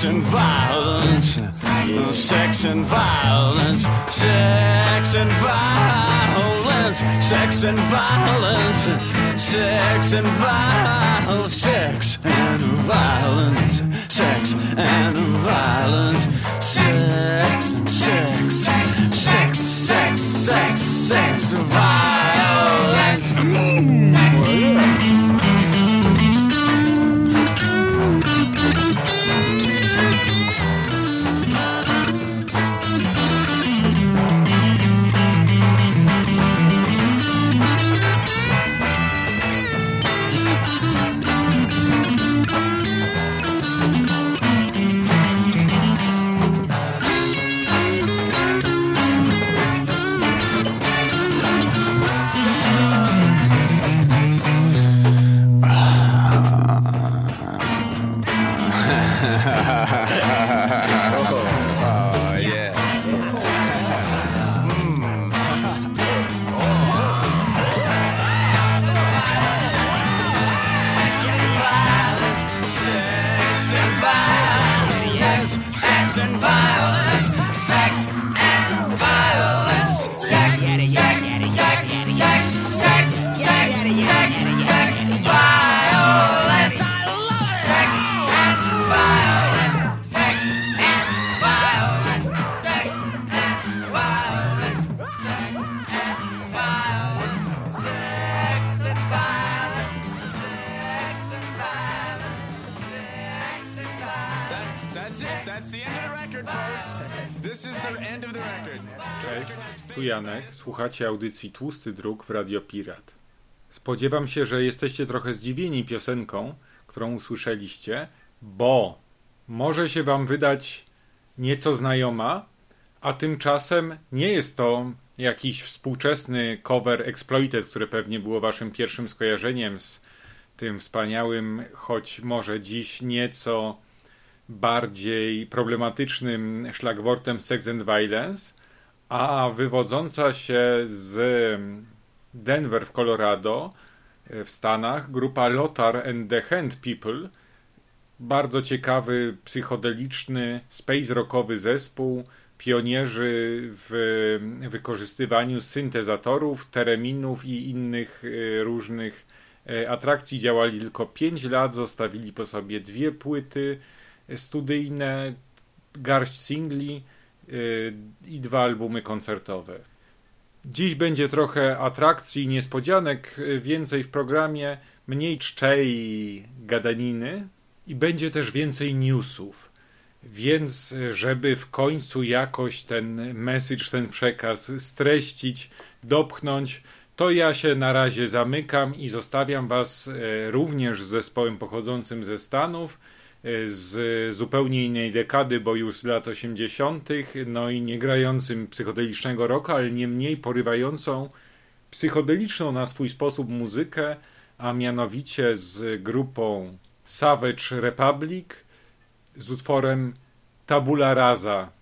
sex and violence, sex and violence, sex and violence, sex and violence, sex and violence, sex and violence, sex and violence, sex and sex, sex, sex, sex, sex, violence. Słuchacie audycji Tłusty Druk w Radio Pirat. Spodziewam się, że jesteście trochę zdziwieni piosenką, którą usłyszeliście, bo może się wam wydać nieco znajoma, a tymczasem nie jest to jakiś współczesny cover Exploited, które pewnie było waszym pierwszym skojarzeniem z tym wspaniałym, choć może dziś nieco bardziej problematycznym szlagwortem Sex and Violence, a wywodząca się z Denver w Colorado e, w Stanach grupa Lothar and the Hand People, bardzo ciekawy, psychodeliczny, space rockowy zespół, pionierzy w wykorzystywaniu syntezatorów, tereminów i innych e, różnych e, atrakcji. Działali tylko 5 lat, zostawili po sobie dwie płyty studyjne, garść singli i dwa albumy koncertowe. Dziś będzie trochę atrakcji i niespodzianek, yy, więcej w programie, mniej czczej gadaniny i będzie też więcej newsów. Więc, yy, żeby w końcu jakoś ten message, ten przekaz streścić, dopchnąć, to ja się na razie zamykam i zostawiam Was również z zespołem pochodzącym ze Stanów, z zupełnie innej dekady, bo już z lat 80., no i nie grającym psychodelicznego rocka, ale nie mniej porywającą psychodeliczną na swój sposób muzykę, a mianowicie z grupą Savage Republic z utworem Tabula Rasa.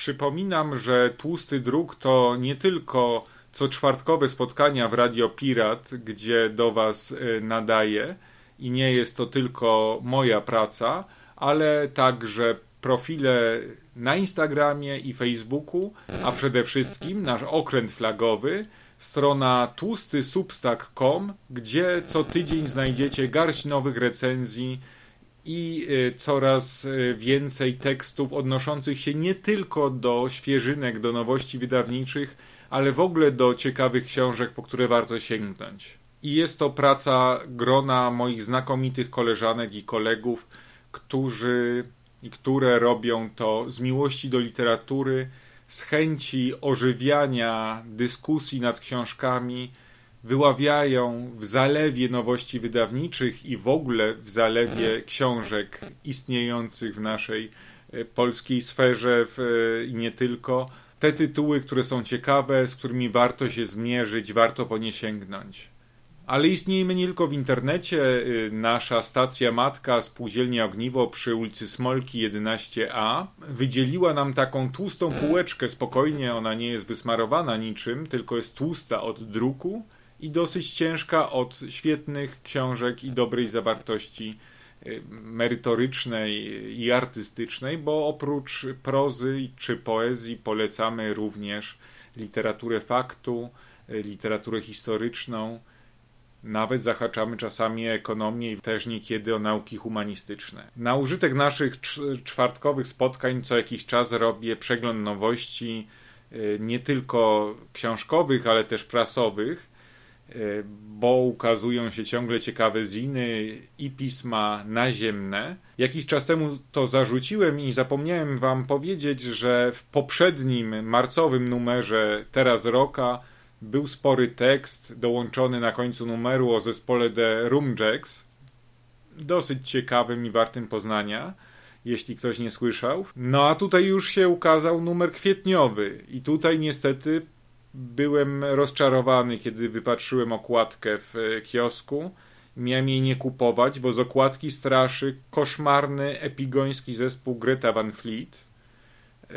Przypominam, że Tłusty Druk to nie tylko co czwartkowe spotkania w Radio Pirat, gdzie do Was y, nadaję i nie jest to tylko moja praca, ale także profile na Instagramie i Facebooku, a przede wszystkim nasz okręt flagowy, strona tłustysubstack.com, gdzie co tydzień znajdziecie garść nowych recenzji i y, coraz y, więcej tekstów odnoszących się nie tylko do świeżynek, do nowości wydawniczych, ale w ogóle do ciekawych książek, po które warto sięgnąć. I jest to praca grona moich znakomitych koleżanek i kolegów, którzy i które robią to z miłości do literatury, z chęci ożywiania dyskusji nad książkami, wyławiają w zalewie nowości wydawniczych i w ogóle w zalewie książek istniejących w naszej e, polskiej sferze w, i nie tylko, te tytuły, które są ciekawe, z którymi warto się zmierzyć, warto po nie sięgnąć. Ale istniejemy nie tylko w internecie. Y, nasza stacja matka, Spółdzielnia Ogniwo przy ulicy Smolki 11a, wydzieliła nam taką tłustą półeczkę. Spokojnie, ona nie jest wysmarowana niczym, tylko jest tłusta od druku i dosyć ciężka od świetnych książek i dobrej zawartości y, merytorycznej i artystycznej, bo oprócz prozy czy poezji polecamy również literaturę faktu, y, literaturę historyczną, nawet zahaczamy czasami ekonomię i też niekiedy o nauki humanistyczne. Na użytek naszych czwartkowych spotkań co jakiś czas robię przegląd nowości, y, nie tylko książkowych, ale też prasowych, bo ukazują się ciągle ciekawe ziny i pisma naziemne. Jakiś czas temu to zarzuciłem i zapomniałem Wam powiedzieć, że w poprzednim marcowym numerze Teraz Roka był spory tekst dołączony na końcu numeru o zespole The Roomjacks, dosyć ciekawym i wartym poznania, jeśli ktoś nie słyszał. No a tutaj już się ukazał numer kwietniowy i tutaj niestety byłem rozczarowany, kiedy wypatrzyłem okładkę w e, kiosku. Miałem jej nie kupować, bo z okładki straszy koszmarny, epigoński zespół Greta Van Fleet. E,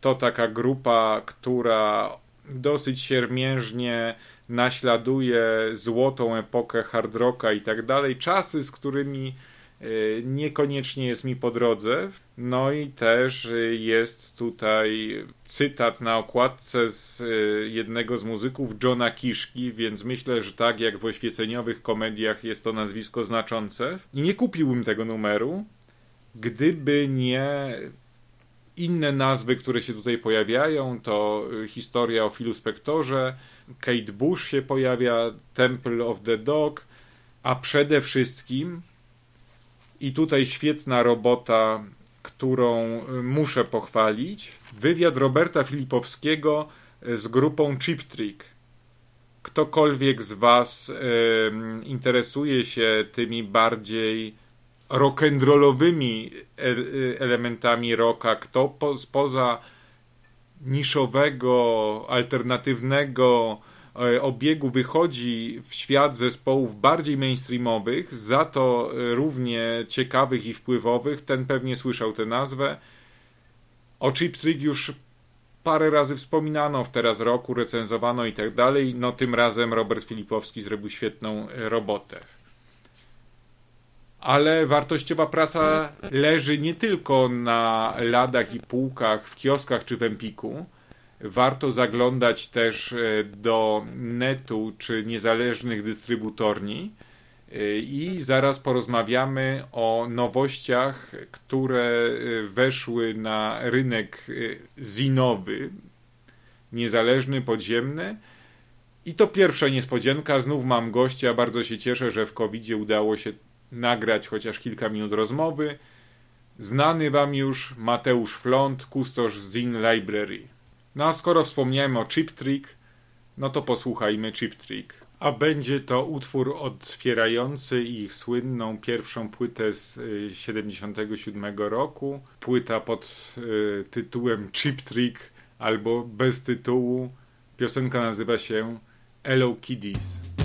to taka grupa, która dosyć siermiężnie naśladuje złotą epokę hard rocka i tak dalej, czasy, z którymi niekoniecznie jest mi po drodze. No i też e, jest tutaj cytat na okładce z e, jednego z muzyków, Johna Kiszki, więc myślę, że tak jak w oświeceniowych komediach jest to nazwisko znaczące. Nie kupiłbym tego numeru, gdyby nie inne nazwy, które się tutaj pojawiają, to y, historia o Philu Spectorze, Kate Bush się pojawia, Temple of the Dog, a przede wszystkim i tutaj świetna robota, którą y, muszę pochwalić, wywiad Roberta Filipowskiego y, z grupą Chip Trick. Ktokolwiek z Was y, interesuje się tymi bardziej rock'n'rollowymi e, elementami rocka, kto po, spoza niszowego, alternatywnego obiegu wychodzi w świat zespołów bardziej mainstreamowych, za to równie ciekawych i wpływowych, ten pewnie słyszał tę nazwę. O Chip Trick już parę razy wspominano w teraz roku, recenzowano i tak dalej. No tym razem Robert Filipowski zrobił świetną robotę ale wartościowa prasa leży nie tylko na ladach i półkach w kioskach czy w Empiku. Warto zaglądać też e, do netu czy niezależnych dystrybutorni e, i zaraz porozmawiamy o nowościach, które e, weszły na rynek zinowy, niezależny, podziemny. I to pierwsza niespodzianka. Znów mam gościa. Bardzo się cieszę, że w covid udało się nagrać chociaż kilka minut rozmowy. Znany wam już Mateusz Flont, kustosz Zin Library. No a skoro wspomniałem o Chip Trick, no to posłuchajmy Chip Trick. A będzie to utwór otwierający ich słynną pierwszą płytę z 77 y, roku. Płyta pod y, tytułem Chip Trick albo bez tytułu. Piosenka nazywa się Hello Kiddies.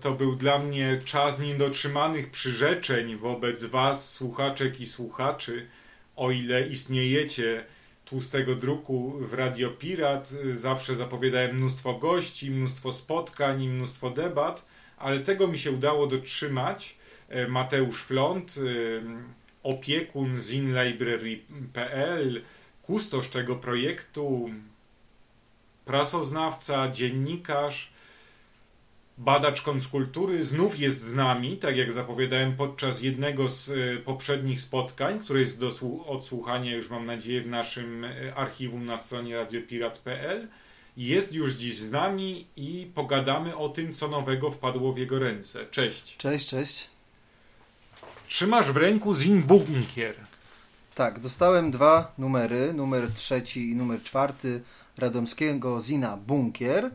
To był dla mnie czas niedotrzymanych przyrzeczeń wobec Was, słuchaczek i słuchaczy. O ile istniejecie tłustego druku w Radio Pirat, zawsze zapowiadałem mnóstwo gości, mnóstwo spotkań i mnóstwo debat, ale tego mi się udało dotrzymać. E, Mateusz Flont, e, opiekun zinlibrary.pl, kustosz tego projektu, prasoznawca, dziennikarz, badacz kontrkultury znów jest z nami, tak jak zapowiadałem podczas jednego z e, poprzednich spotkań, które jest do odsłuchania już mam nadzieję w naszym e, archiwum na stronie radiopirat.pl. Jest już dziś z nami i pogadamy o tym, co nowego wpadło w jego ręce. Cześć. Cześć, cześć. Trzymasz w ręku Zin Bunkier. Tak, dostałem dwa numery, numer trzeci i numer czwarty radomskiego Zina Bunkier.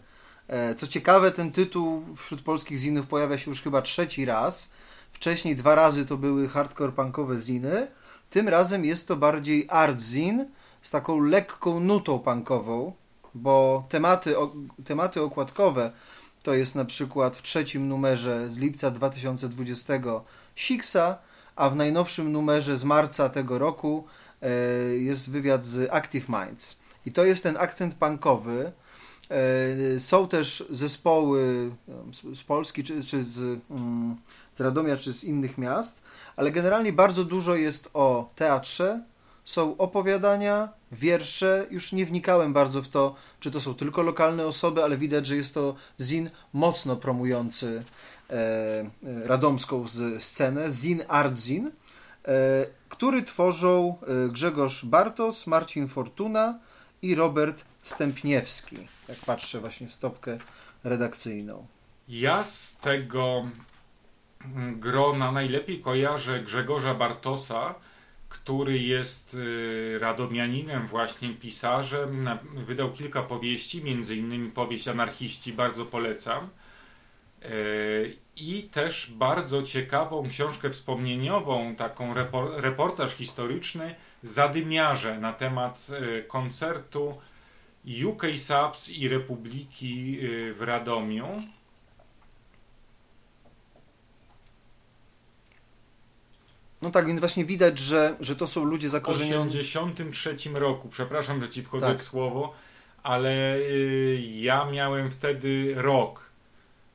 E, co ciekawe, ten tytuł wśród polskich zinów pojawia się już chyba trzeci raz. Wcześniej dwa razy to były hardcore punkowe ziny. Tym razem jest to bardziej art zin z taką lekką nutą punkową, bo tematy, tematy okładkowe to jest na przykład w trzecim numerze z lipca 2020 Sixa, a w najnowszym numerze z marca tego roku e, jest wywiad z Active Minds. I to jest ten akcent punkowy. E, są też zespoły z Polski, czy, czy z, mm, z Radomia, czy z innych miast, ale generalnie bardzo dużo jest o teatrze, są opowiadania, wiersze. Już nie wnikałem bardzo w to, czy to są tylko lokalne osoby, ale widać, że jest to zin mocno promujący e, e radomską scenę, zin art zin, e, który tworzą e, Grzegorz Bartos, Marcin Fortuna i Robert Stępniewski. Jak patrzę właśnie w stopkę redakcyjną. Ja z tego grona najlepiej kojarzę Grzegorza Bartosa, który jest y, radomianinem, właśnie pisarzem. Wydał kilka powieści, między innymi powieść Anarchiści, bardzo polecam. Y, I też bardzo ciekawą książkę wspomnieniową, taką reportaż historyczny Zadymiarze na temat y, koncertu UK Subs i Republiki w Radomiu. No tak, więc właśnie widać, że, że to są ludzie zakorzenieni. W 83 roku, przepraszam, że ci wchodzę tak. w słowo, ale y, ja miałem wtedy rok.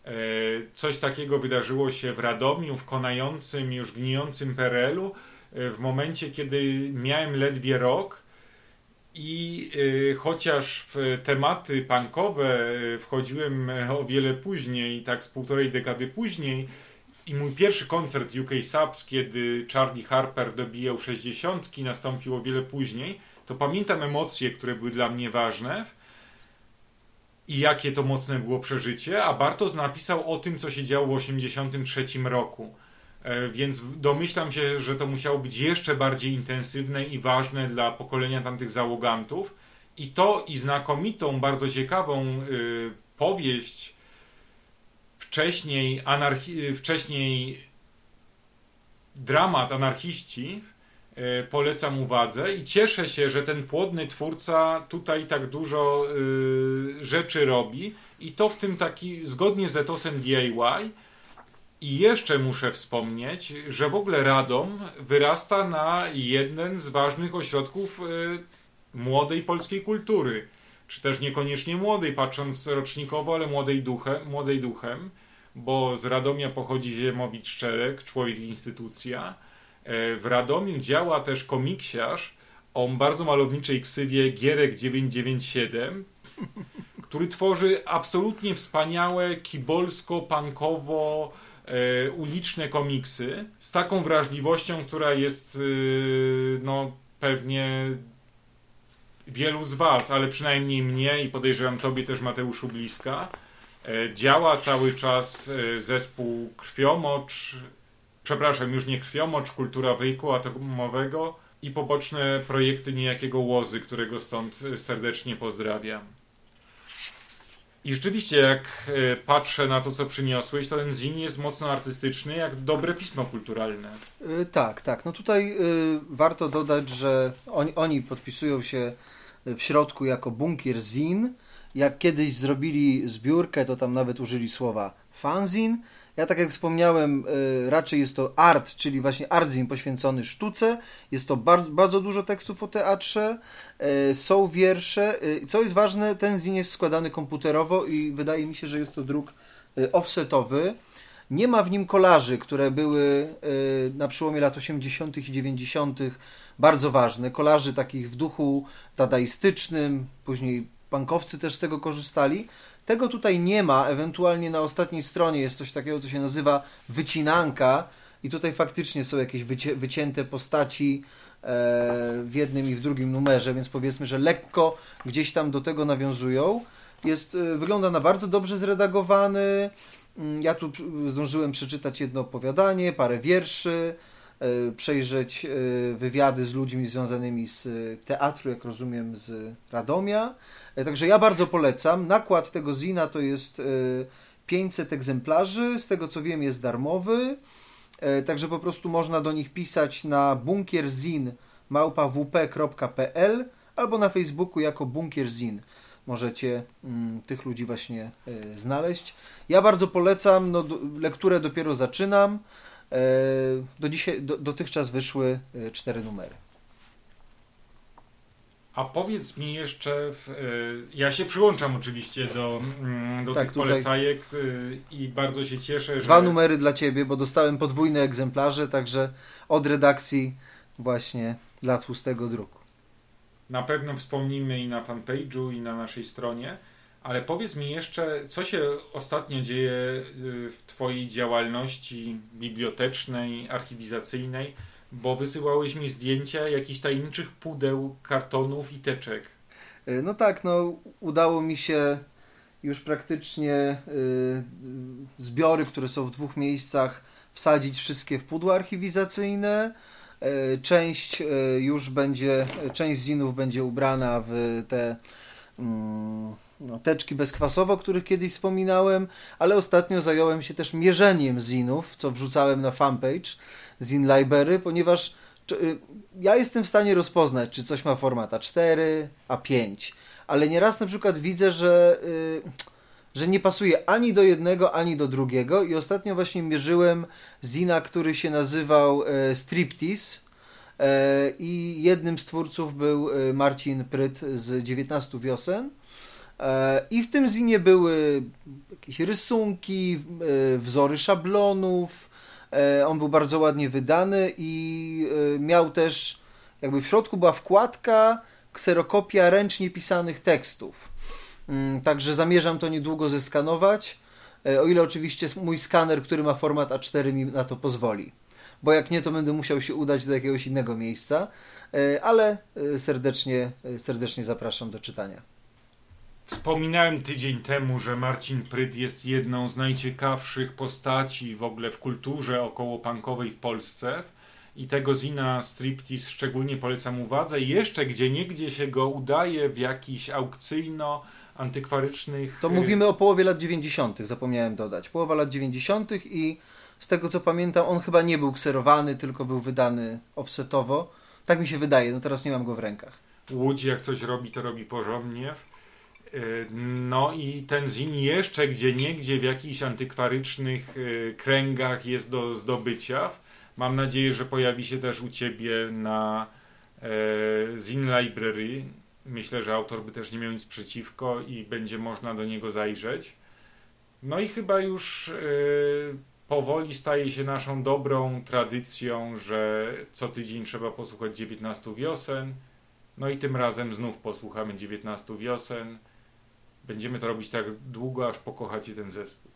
Y, coś takiego wydarzyło się w Radomiu, w konającym, już gnijącym PRL-u, y, w momencie, kiedy miałem ledwie rok i chociaż w tematy punkowe wchodziłem o wiele później, tak z półtorej dekady później, i mój pierwszy koncert UK Subs, kiedy Charlie Harper dobijał 60, nastąpił o wiele później, to pamiętam emocje, które były dla mnie ważne i jakie to mocne było przeżycie, a Bartos napisał o tym, co się działo w 83 roku. E, więc domyślam się, że to musiało być jeszcze bardziej intensywne i ważne dla pokolenia tamtych załogantów. I to i znakomitą, bardzo ciekawą y, powieść wcześniej, anarchi- wcześniej dramat anarchiści e, polecam uwadze i cieszę się, że ten płodny twórca tutaj tak dużo y, rzeczy robi i to w tym taki, zgodnie z etosem DIY i jeszcze muszę wspomnieć, że w ogóle Radom wyrasta na jeden z ważnych ośrodków y, młodej polskiej kultury czy też niekoniecznie młodej, patrząc rocznikowo, ale młodej duchem, młodej duchem bo z Radomia pochodzi Ziemowicz Szczerek, człowiek instytucja. E, w Radomiu działa też komiksiarz o bardzo malowniczej ksywie Gierek 997, który tworzy absolutnie wspaniałe kibolsko-punkowo e, uliczne komiksy z taką wrażliwością, która jest e, no pewnie wielu z was, ale przynajmniej mnie i podejrzewam tobie też Mateuszu bliska E, działa cały czas e, zespół Krwiomocz, przepraszam, już nie Krwiomocz, Kultura Wyjku Atomowego i poboczne projekty niejakiego Łozy, którego stąd e, serdecznie pozdrawiam. I rzeczywiście, jak patrzę na to, co przyniosłeś, to ten zin jest mocno artystyczny, jak dobre pismo kulturalne. Yy, tak, tak. No tutaj yy, warto dodać, że oni podpisują się w środku jako bunkier zin, jak kiedyś zrobili zbiórkę, to tam nawet użyli słowa fanzin. Ja tak jak wspomniałem, y, raczej jest to art, czyli właśnie artzin poświęcony sztuce. Jest to bar bardzo dużo tekstów o teatrze, y, są wiersze. Y, Co jest ważne, ten zin jest składany komputerowo i wydaje mi się, że jest to druk offsetowy. Nie ma w nim kolaży, które były na przełomie lat 80. i 90. bardzo ważne. Kolaży takich w duchu dadaistycznym, później bankowcy też z tego korzystali. Tego tutaj nie ma, ewentualnie na ostatniej stronie jest coś takiego, co się nazywa wycinanka i tutaj faktycznie są jakieś wycie, wycięte postaci e, w jednym i w drugim numerze, więc powiedzmy, że lekko gdzieś tam do tego nawiązują. Jest, e, wygląda na bardzo dobrze zredagowany. Mm, Ja tu p- zdążyłem przeczytać jedno opowiadanie, parę wierszy, e, przejrzeć e, wywiady z ludźmi związanymi z e, teatru, jak rozumiem, z Radomia. E, Także ja bardzo polecam. Nakład tego zina to jest e, 500 egzemplarzy, z tego co wiem jest darmowy. E, Także po prostu można do nich pisać na bunkierzin małpawp.pl albo na Facebooku jako bunkierzin. Możecie mm, tych ludzi właśnie e, znaleźć. Ja bardzo polecam, no, do, lekturę dopiero zaczynam. E, do dzisiaj, do, dotychczas wyszły e, cztery numery. A powiedz mi jeszcze, y, ja się przyłączam oczywiście do, mm, do Tak, tych polecajek i bardzo się cieszę, że... Dwa numery dla Ciebie, bo dostałem podwójne egzemplarze, także od redakcji właśnie dla tłustego druku. Na pewno wspomnimy i na fanpage'u, i na naszej stronie, ale powiedz mi jeszcze, co się ostatnio dzieje y, w Twojej działalności bibliotecznej, archiwizacyjnej, bo wysyłałeś mi zdjęcia jakichś tajemniczych pudeł, kartonów i teczek. Y, No tak, no udało mi się już praktycznie y, zbiory, które są w dwóch miejscach, wsadzić wszystkie w pudła archiwizacyjne. Y, Część już będzie, część zinów będzie ubrana w te mm, no, teczki bezkwasowe, o których kiedyś wspominałem, ale ostatnio zająłem się też mierzeniem zinów, co wrzucałem na fanpage Zin Library, ponieważ y, ja jestem w stanie rozpoznać, czy coś ma format A4, A5, ale nieraz na przykład widzę, że, y, że nie pasuje ani do jednego, ani do drugiego i ostatnio właśnie mierzyłem Zina, który się nazywał e, Striptease e, i jednym z twórców był e, Marcin Pryt z 19 wiosen. E, I w tym zinie były jakieś rysunki, e, wzory szablonów. E, On był bardzo ładnie wydany i miał też, jakby w środku była wkładka, kserokopia ręcznie pisanych tekstów. Mm, Także zamierzam to niedługo zeskanować, o ile oczywiście mój skaner, który ma format A4 mi na to pozwoli. Bo jak nie, to będę musiał się udać do jakiegoś innego miejsca, ale serdecznie, serdecznie zapraszam do czytania. Wspominałem tydzień temu, że Marcin Pryd jest jedną z najciekawszych postaci w ogóle w kulturze okołopunkowej w Polsce. I tego zina Striptease szczególnie polecam uwadze. Jeszcze gdzie niegdzie się go udaje w jakichś aukcyjno-antykwarycznych... To y, mówimy o połowie lat 90., zapomniałem dodać. Połowa lat 90. i z tego co pamiętam, on chyba nie był kserowany, tylko był wydany offsetowo. Tak mi się wydaje, no teraz nie mam go w rękach. Łódź jak coś robi, to robi porządnie. Y, No i ten zin jeszcze gdzie niegdzie w jakichś antykwarycznych y, kręgach jest do zdobycia. Mam nadzieję, że pojawi się też u Ciebie na e, Zin Library. Myślę, że autor by też nie miał nic przeciwko i będzie można do niego zajrzeć. No i chyba już e, powoli staje się naszą dobrą tradycją, że co tydzień trzeba posłuchać 19 wiosen. No i tym razem znów posłuchamy 19 wiosen. Będziemy to robić tak długo, aż pokochacie ten zespół.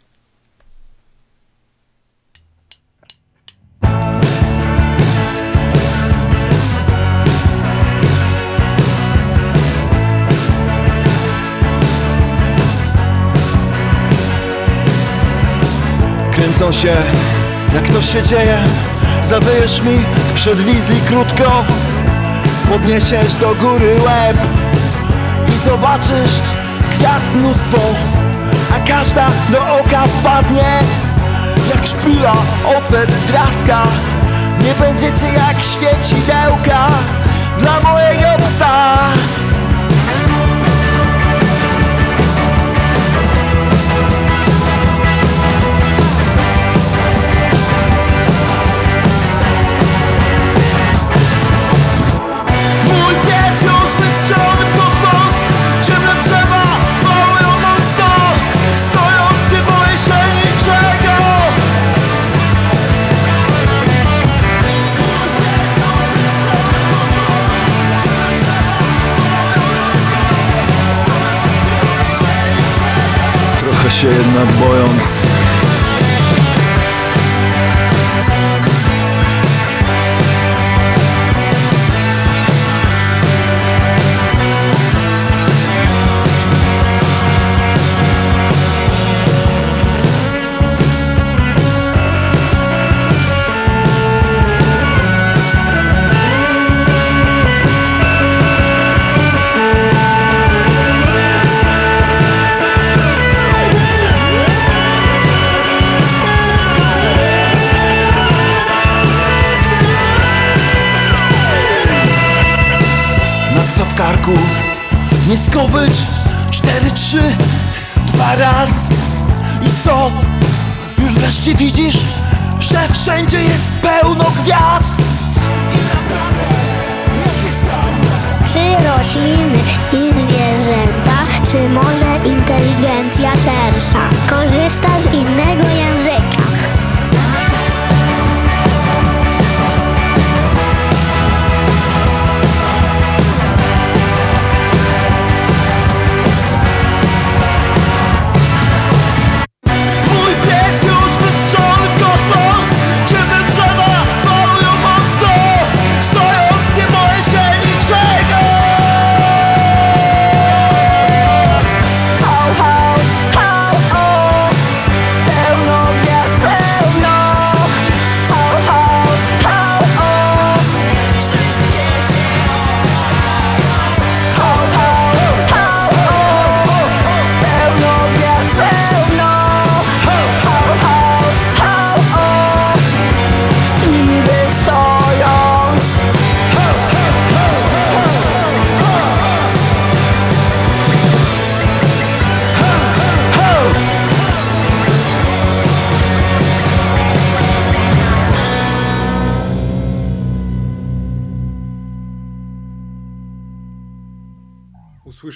Kręcą się, jak to się dzieje Zawyjesz mi w przedwizji krótko Podniesiesz do góry łeb I zobaczysz gwiazd mnóstwo A każda do oka wpadnie. Jak szpila, ocet, draska Nie będziecie jak świecidełka Dla mojego psa się jednak bojąc Nie skowycz Cztery, trzy Dwa raz I co? Już wreszcie widzisz Że wszędzie jest pełno gwiazd I naprawdę? Czy rośliny i zwierzęta, czy może inteligencja szersza korzysta z innego języka?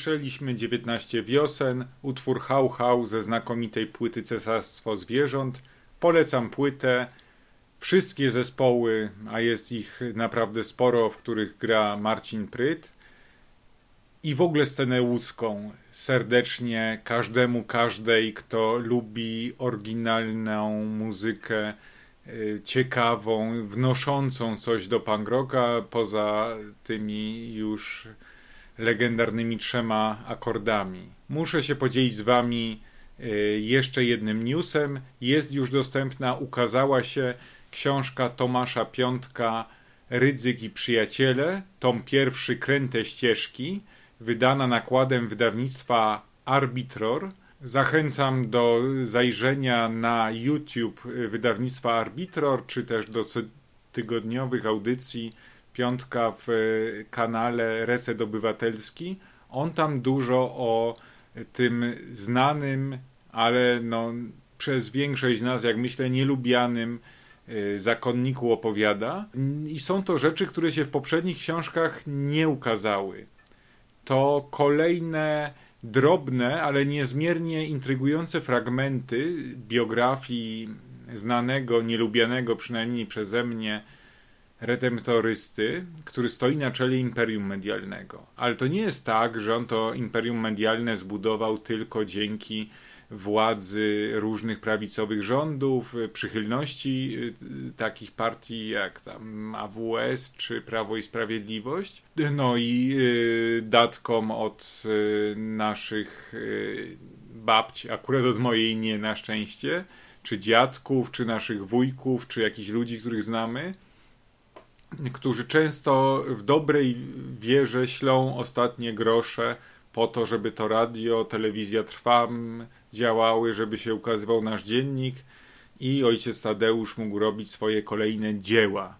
Usłyszeliśmy 19 wiosen, utwór Hał Hał ze znakomitej płyty Cesarstwo Zwierząt. Polecam płytę. Wszystkie zespoły, a jest ich naprawdę sporo, w których gra Marcin Pryt. I w ogóle scenę łódzką. Serdecznie każdemu, każdej, kto lubi oryginalną muzykę, y, ciekawą, wnoszącą coś do punk rocka, poza tymi już legendarnymi trzema akordami. Muszę się podzielić z Wami y, jeszcze jednym newsem. Jest już dostępna, ukazała się książka Tomasza Piątka Rydzyk i Przyjaciele, tom pierwszy Kręte Ścieżki, wydana nakładem wydawnictwa Arbitror. Zachęcam do zajrzenia na YouTube wydawnictwa Arbitror, czy też do tygodniowych audycji Piątka w e, kanale Reset Obywatelski. On tam dużo o tym znanym, ale no, przez większość z nas, jak myślę, nielubianym e, zakonniku opowiada. I są to rzeczy, które się w poprzednich książkach nie ukazały. To kolejne drobne, ale niezmiernie intrygujące fragmenty biografii znanego, nielubianego przynajmniej przeze mnie redemptorysty, który stoi na czele imperium medialnego. Ale to nie jest tak, że on to imperium medialne zbudował tylko dzięki władzy różnych prawicowych rządów, przychylności y, takich partii jak tam AWS czy Prawo i Sprawiedliwość, no i y, datkom od y, naszych babci, akurat od mojej nie na szczęście, czy dziadków, czy naszych wujków, czy jakichś ludzi, których znamy którzy często w dobrej wierze ślą ostatnie grosze po to, żeby to radio, telewizja Trwam działały, żeby się ukazywał nasz dziennik i ojciec Tadeusz mógł robić swoje kolejne dzieła.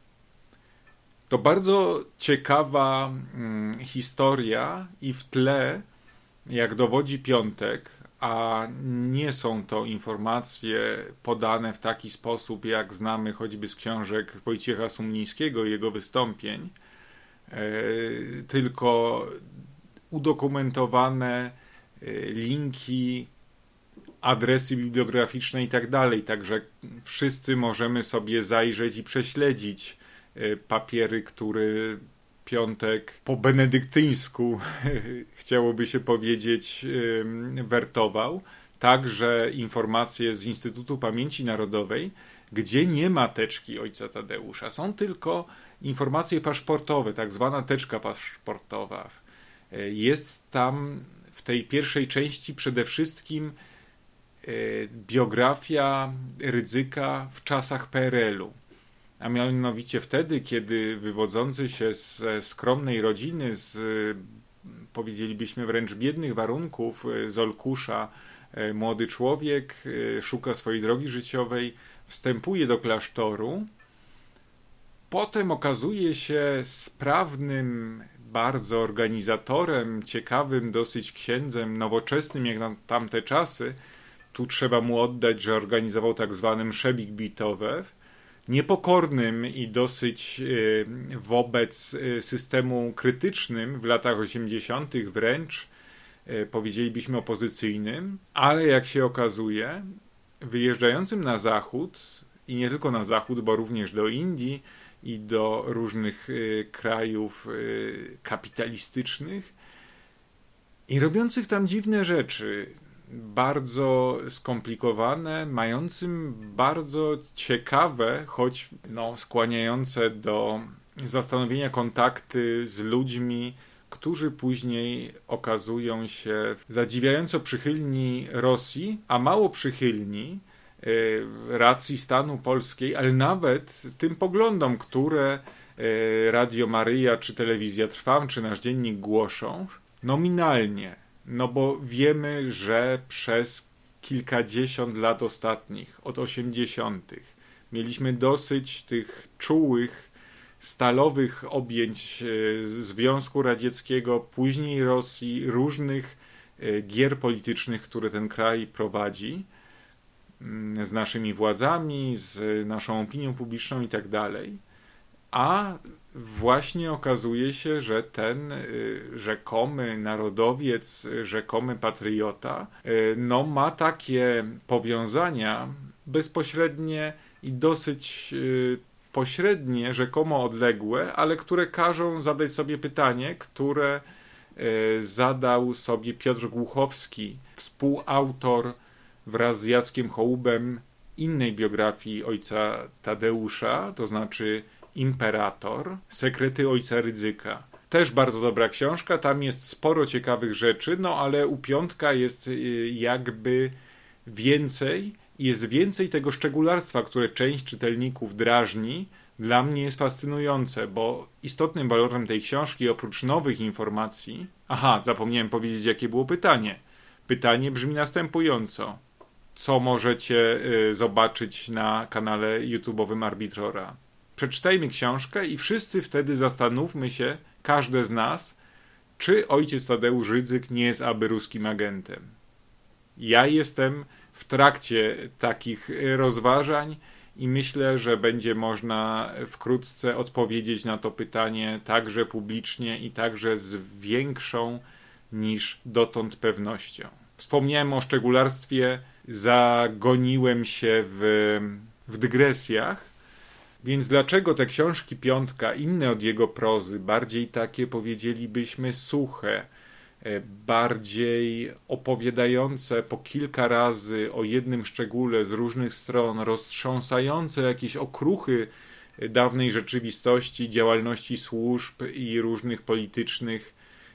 To bardzo ciekawa mm, historia i w tle, jak dowodzi Piątek, a nie są to informacje podane w taki sposób, jak znamy choćby z książek Wojciecha Sumlińskiego i jego wystąpień, e, tylko udokumentowane e, linki, adresy bibliograficzne i tak. Także wszyscy możemy sobie zajrzeć i prześledzić e, papiery, które Piątek po benedyktyńsku chciałoby się powiedzieć wertował. także informacje z Instytutu Pamięci Narodowej, gdzie nie ma teczki ojca Tadeusza. Są tylko informacje paszportowe, tak zwana teczka paszportowa. E, Jest tam w tej pierwszej części przede wszystkim e, biografia Rydzyka w czasach PRL-u. A mianowicie wtedy, kiedy wywodzący się ze skromnej rodziny, z powiedzielibyśmy wręcz biednych warunków, e, z Olkusza, e, młody człowiek e, szuka swojej drogi życiowej, wstępuje do klasztoru, potem okazuje się sprawnym bardzo organizatorem, ciekawym dosyć księdzem, nowoczesnym jak na tamte czasy. Tu trzeba mu oddać, że organizował tak zwany mszebik bitowew, niepokornym i dosyć e, wobec e, systemu krytycznym w latach 80. wręcz e, powiedzielibyśmy opozycyjnym, ale jak się okazuje, wyjeżdżającym na zachód i nie tylko na zachód, bo również do Indii i do różnych krajów kapitalistycznych i robiących tam dziwne rzeczy, bardzo skomplikowane, mającym bardzo ciekawe, choć no, skłaniające do zastanowienia kontakty z ludźmi, którzy później okazują się zadziwiająco przychylni Rosji, a mało przychylni y, racji stanu polskiej, ale nawet tym poglądom, które y, Radio Maryja, czy Telewizja Trwam, czy nasz dziennik głoszą, nominalnie no bo wiemy, że przez kilkadziesiąt lat ostatnich, od osiemdziesiątych, mieliśmy dosyć tych czułych, stalowych objęć e, Związku Radzieckiego, później Rosji, różnych e, gier politycznych, które ten kraj prowadzi mm, z naszymi władzami, z naszą opinią publiczną i tak dalej. A właśnie okazuje się, że ten y, rzekomy narodowiec, rzekomy patriota, y, no ma takie powiązania bezpośrednie i dosyć y, pośrednie, rzekomo odległe, ale które każą zadać sobie pytanie, które zadał sobie Piotr Głuchowski, współautor wraz z Jackiem Hołubem innej biografii ojca Tadeusza, to znaczy Imperator, Sekrety Ojca Rydzyka. Też bardzo dobra książka, tam jest sporo ciekawych rzeczy, no ale u piątka jest y, jakby więcej, jest więcej tego szczególarstwa, które część czytelników drażni. Dla mnie jest fascynujące, bo istotnym walorem tej książki, oprócz nowych informacji. Aha, zapomniałem powiedzieć, jakie było pytanie. Pytanie brzmi następująco: co możecie y, zobaczyć na kanale YouTube'owym Arbitrora? Przeczytajmy książkę i wszyscy wtedy zastanówmy się, każde z nas, czy ojciec Tadeusz Rydzyk nie jest aby ruskim agentem. Ja jestem w trakcie takich rozważań i myślę, że będzie można wkrótce odpowiedzieć na to pytanie także publicznie i także z większą niż dotąd pewnością. Wspomniałem o szczególarstwie, zagoniłem się w, w dygresjach, więc dlaczego te książki Piątka, inne od jego prozy, bardziej takie powiedzielibyśmy suche, e, bardziej opowiadające po kilka razy o jednym szczególe z różnych stron, roztrząsające jakieś okruchy dawnej rzeczywistości, działalności służb i różnych politycznych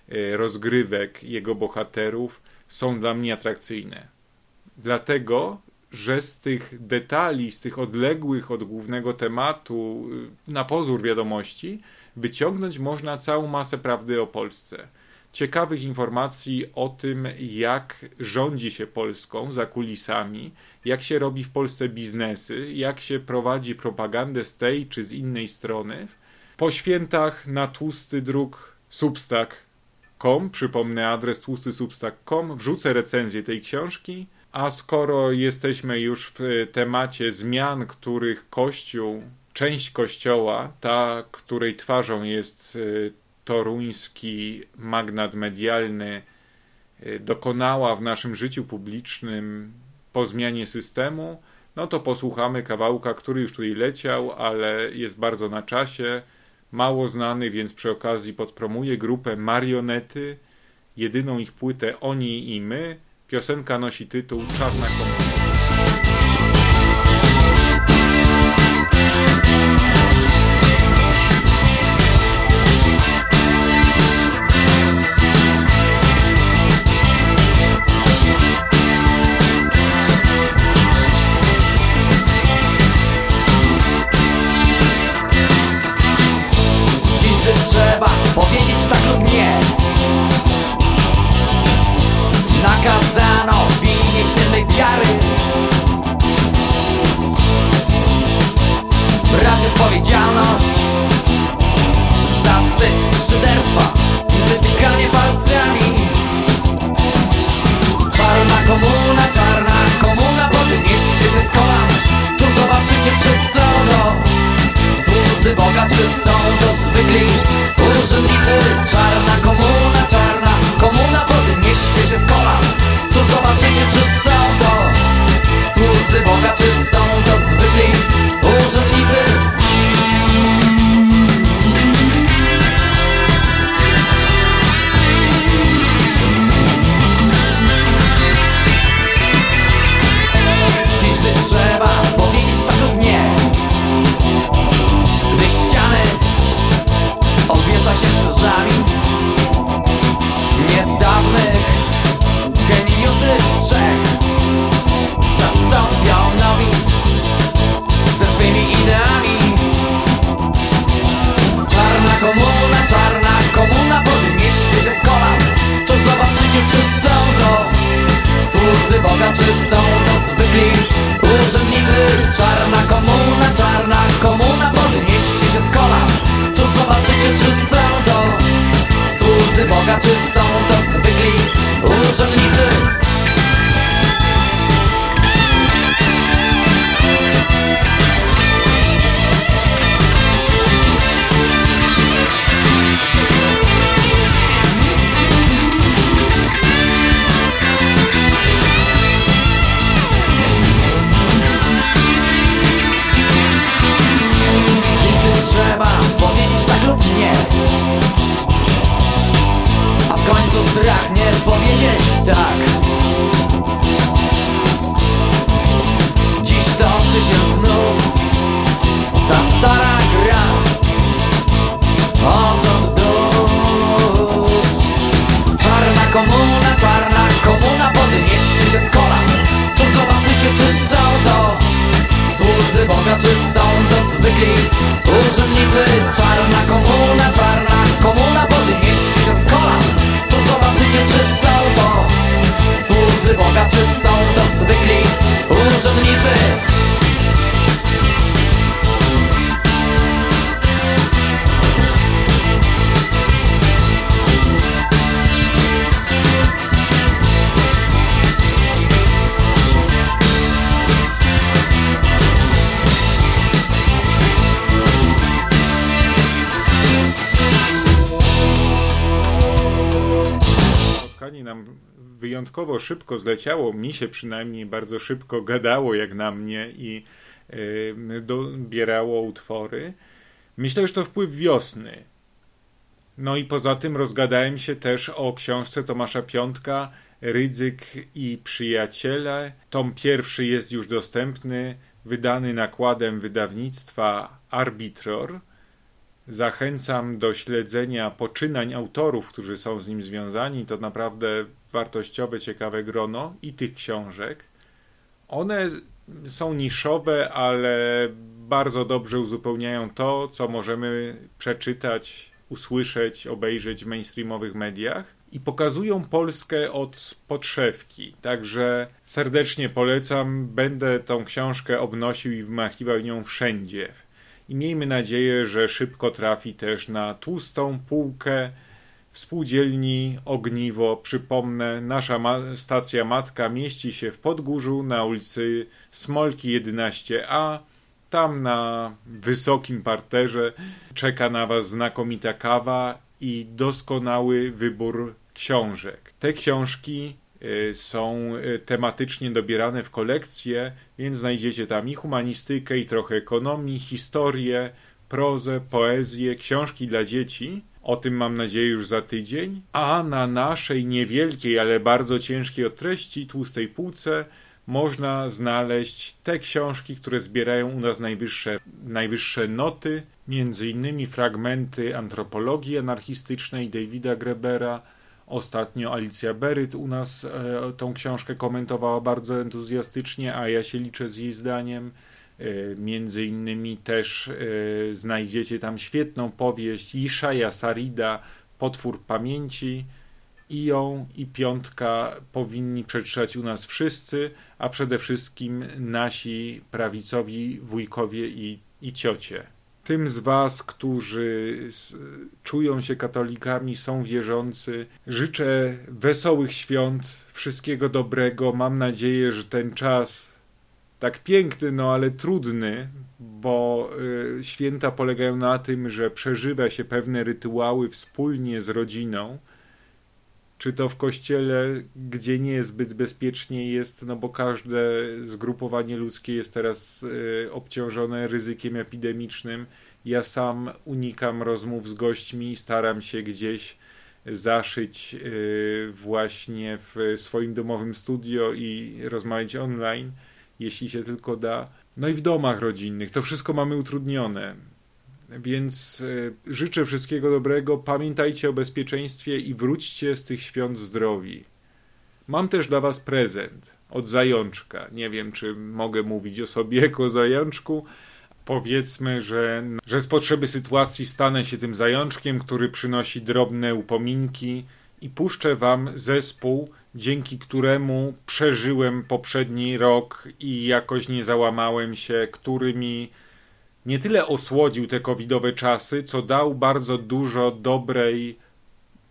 e, rozgrywek jego bohaterów, są dla mnie atrakcyjne. Dlatego że z tych detali, z tych odległych od głównego tematu, y, na pozór wiadomości, wyciągnąć można całą masę prawdy o Polsce. Ciekawych informacji o tym, jak rządzi się Polską za kulisami, jak się robi w Polsce biznesy, jak się prowadzi propagandę z tej czy z innej strony. Po świętach na tłusty druk substack.com, przypomnę adres tłustysubstack.com, wrzucę recenzję tej książki a skoro jesteśmy już w temacie zmian, których Kościół, część Kościoła, ta, której twarzą jest y, toruński magnat medialny, y, dokonała w naszym życiu publicznym po zmianie systemu, no to posłuchamy kawałka, który już tutaj leciał, ale jest bardzo na czasie, mało znany, więc przy okazji podpromuję grupę Marionety, jedyną ich płytę Oni i My, Piosenka nosi tytuł Czarna komuna. I wytykanie palcami. Czarna komuna, czarna komuna Podnieście się z kolan Tu zobaczycie czy są to. Słudzy Boga, czy są to zwykli urzędnicy? Czarna komuna, czarna komuna, podnieście się z kolan Tu zobaczycie, czy są to. Słudzy Boga, czy są to zwykli urzędnicy? Szybko zleciało, mi się przynajmniej bardzo szybko gadało jak na mnie i dobierało utwory. Myślę, że to wpływ wiosny. No i poza tym rozgadałem się też o książce Tomasza Piątka Rydzyk i przyjaciele. Tom pierwszy jest już dostępny, wydany nakładem wydawnictwa Arbitror. Zachęcam do śledzenia poczynań autorów, którzy są z nim związani. To naprawdę wartościowe, ciekawe grono i tych książek. One są niszowe, ale bardzo dobrze uzupełniają to, co możemy przeczytać, usłyszeć, obejrzeć w mainstreamowych mediach i pokazują Polskę od podszewki. Także serdecznie polecam. Będę tą książkę obnosił i wymachiwał nią wszędzie. I miejmy nadzieję, że szybko trafi też na tłustą półkę w spółdzielni Ogniwo. Przypomnę, nasza ma stacja matka mieści się w Podgórzu na ulicy Smolki 11a. Tam na wysokim parterze czeka na Was znakomita kawa i doskonały wybór książek. Te książki y, są y, tematycznie dobierane w kolekcje, więc znajdziecie tam i humanistykę, i trochę ekonomii, historię, prozę, poezję, książki dla dzieci. O tym mam nadzieję już za tydzień. A na naszej niewielkiej, ale bardzo ciężkiej od treści tłustej półce można znaleźć te książki, które zbierają u nas najwyższe, najwyższe noty, między innymi fragmenty antropologii anarchistycznej Davida Grebera. Ostatnio Alicja Beryt u nas e, tą książkę komentowała bardzo entuzjastycznie, a ja się liczę z jej zdaniem. E, między innymi też e, znajdziecie tam świetną powieść Ishaja Sarida Potwór Pamięci i ją i piątka powinni przeczytać u nas wszyscy, a przede wszystkim nasi prawicowi wujkowie i, i ciocie. Tym z Was, którzy czują się katolikami, są wierzący, życzę wesołych świąt, wszystkiego dobrego. Mam nadzieję, że ten czas tak piękny, no ale trudny, bo y, święta polegają na tym, że przeżywa się pewne rytuały wspólnie z rodziną czy to w kościele, gdzie nie jest zbyt bezpiecznie jest, no bo każde zgrupowanie ludzkie jest teraz y, obciążone ryzykiem epidemicznym. Ja sam unikam rozmów z gośćmi, staram się gdzieś zaszyć y, właśnie w swoim domowym studio i rozmawiać online, jeśli się tylko da. No i w domach rodzinnych. To wszystko mamy utrudnione. Więc y, życzę wszystkiego dobrego. Pamiętajcie o bezpieczeństwie i wróćcie z tych świąt zdrowi. Mam też dla Was prezent od zajączka. Nie wiem, czy mogę mówić o sobie jako zajączku. Powiedzmy, że, że z potrzeby sytuacji stanę się tym zajączkiem, który przynosi drobne upominki i puszczę Wam zespół, dzięki któremu przeżyłem poprzedni rok i jakoś nie załamałem się, który mi nie tyle osłodził te covidowe czasy, co dał bardzo dużo dobrej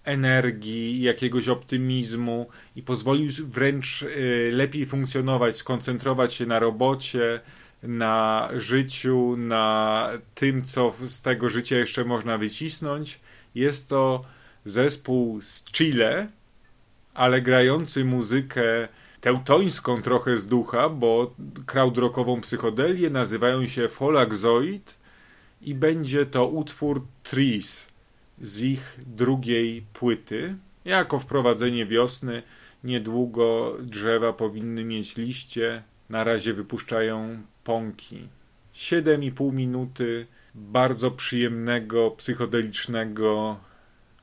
energii, jakiegoś optymizmu i pozwolił wręcz y, lepiej funkcjonować, skoncentrować się na robocie, na życiu, na tym, co z tego życia jeszcze można wycisnąć. Jest to zespół z Chile, ale grający muzykę teutońską trochę z ducha, bo krautrockową psychodelię nazywają się Folaxoid i będzie to utwór Trees z ich drugiej płyty. Jako wprowadzenie wiosny, niedługo drzewa powinny mieć liście, na razie wypuszczają pąki. 7,5 minuty bardzo przyjemnego, psychodelicznego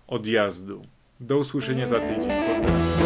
odjazdu. Do usłyszenia za tydzień. Pozdrawiam.